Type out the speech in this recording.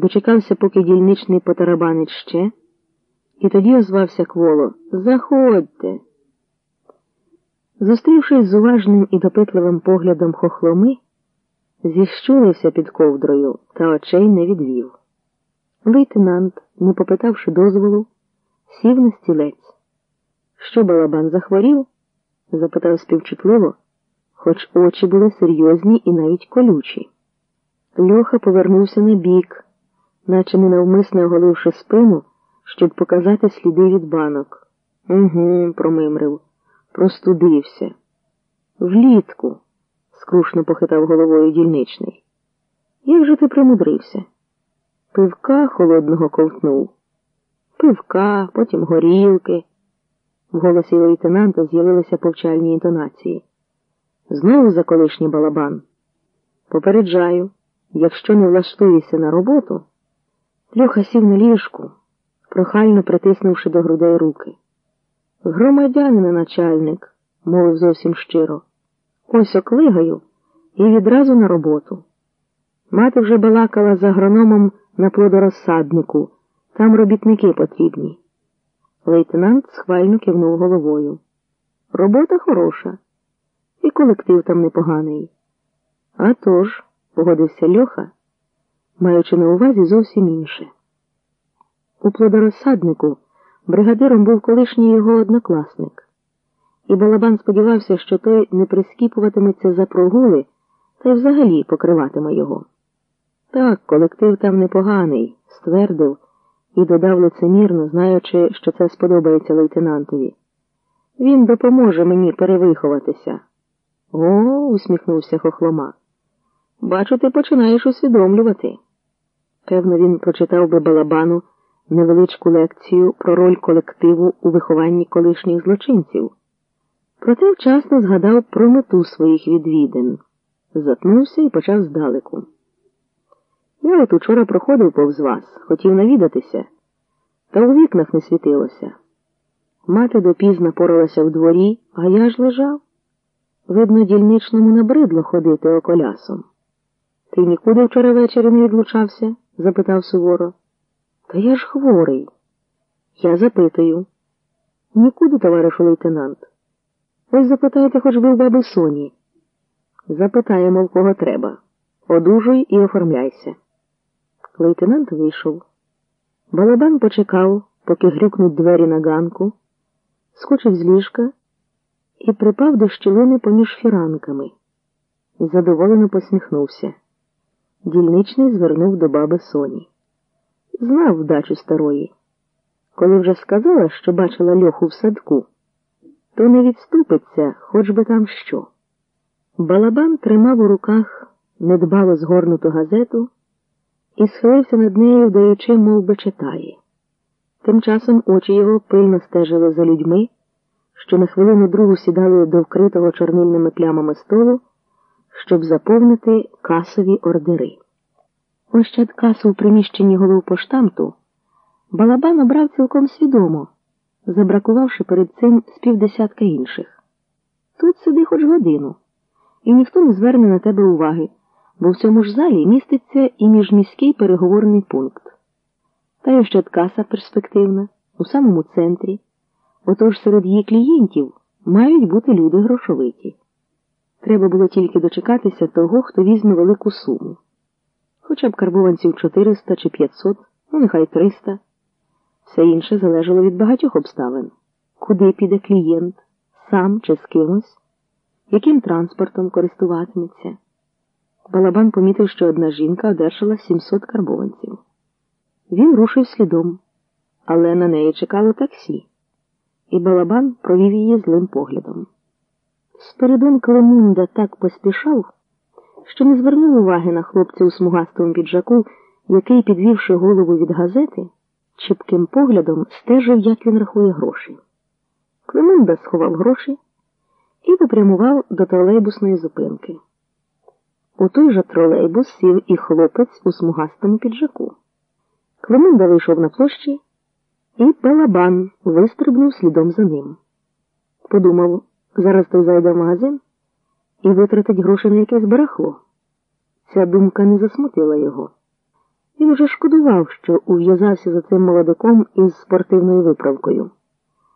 дочекався, поки дільничний потарабанить ще, і тоді озвався кволо Заходьте. Зустрівшись з уважним і допитливим поглядом хохломи, зіщулився під ковдрою та очей не відвів. Лейтенант, не попитавши дозволу, сів на стілець. Що балабан захворів? запитав співчутливо, хоч очі були серйозні і навіть колючі. Льоха повернувся на бік, наче ненавмисно оголивши спину, щоб показати сліди від банок. Угу, промимрив, простудився. Влітку, скрушно похитав головою дільничний. Як же ти примудрився? Пивка холодного ковтнув. Пивка, потім горілки. В голосі лейтенанта з'явилися повчальні інтонації. Знову за колишній балабан. Попереджаю, якщо не влаштуєшся на роботу, Льоха сів на ліжку, прохально притиснувши до грудей руки. Громадянина начальник, мовив зовсім щиро. Ось оклигаю і відразу на роботу. Мати вже балакала з агрономом на плодорозсаднику, там робітники потрібні. Лейтенант схвально кивнув головою. Робота хороша, і колектив там непоганий. «А тож», – погодився Льоха, маючи на увазі зовсім інше. У плодорозсаднику бригадиром був колишній його однокласник, і Балабан сподівався, що той не прискіпуватиметься за прогули та й взагалі покриватиме його. Так, колектив там непоганий, ствердив і додав лицемірно, знаючи, що це сподобається лейтенантові. Він допоможе мені перевиховатися. О, усміхнувся хохлома. Бачу, ти починаєш усвідомлювати. Певно, він прочитав би балабану невеличку лекцію про роль колективу у вихованні колишніх злочинців. Проте вчасно згадав про мету своїх відвідин, затнувся і почав здалеку. Я от учора проходив повз вас, хотів навідатися, та у вікнах не світилося. Мати допізно поралася в дворі, а я ж лежав. Видно, дільничному набридло ходити околясом. Ти нікуди вчора ввечері не відлучався? Запитав суворо. Та я ж хворий. Я запитую. Нікуди, товаришу лейтенант. Ось запитайте хоч ви в баби Соні. Запитаємо, в кого треба. Одужуй і оформляйся. Лейтенант вийшов. Балабан почекав, поки грюкнуть двері на ганку, скочив з ліжка і припав до щілини поміж фіранками. Задоволено посміхнувся. Дільничний звернув до баби Соні. Знав вдачу старої. Коли вже сказала, що бачила льоху в садку, то не відступиться, хоч би там що. Балабан тримав у руках недбало згорнуту газету і схилився над нею, даючи, мов би, читає. Тим часом очі його пильно стежили за людьми, що на хвилину другу сідали до вкритого чорнильними плямами столу, щоб заповнити касові ордери. Ощадкасу в приміщенні головпоштамту Балабан обрав цілком свідомо, забракувавши перед цим з півдесятка інших. Тут сиди хоч годину, і ніхто не зверне на тебе уваги, бо в цьому ж залі міститься і міжміський переговорний пункт. Та й ощадкаса перспективна, у самому центрі. Отож серед її клієнтів мають бути люди грошовиті. Треба було тільки дочекатися того, хто візьме велику суму. Хоча б карбованців 400 чи 500, ну нехай 300. Все інше залежало від багатьох обставин. Куди піде клієнт, сам чи з кимось, яким транспортом користуватиметься. Балабан помітив, що одна жінка одержала 700 карбованців. Він рушив слідом, але на неї чекало таксі, і балабан провів її злим поглядом. Спередон Клемунда так поспішав, що не звернув уваги на хлопця у смугастому піджаку, який, підвівши голову від газети, чіпким поглядом стежив, як він рахує гроші. Клемунда сховав гроші і попрямував до тролейбусної зупинки. У той же тролейбус сів і хлопець у смугастому піджаку. Клемунда вийшов на площі, і Балабан вистрибнув слідом за ним. Подумав, зараз той зайде в магазин і витратить гроші на якесь барахло. Ця думка не засмутила його. Він уже шкодував, що ув'язався за цим молодиком із спортивною виправкою.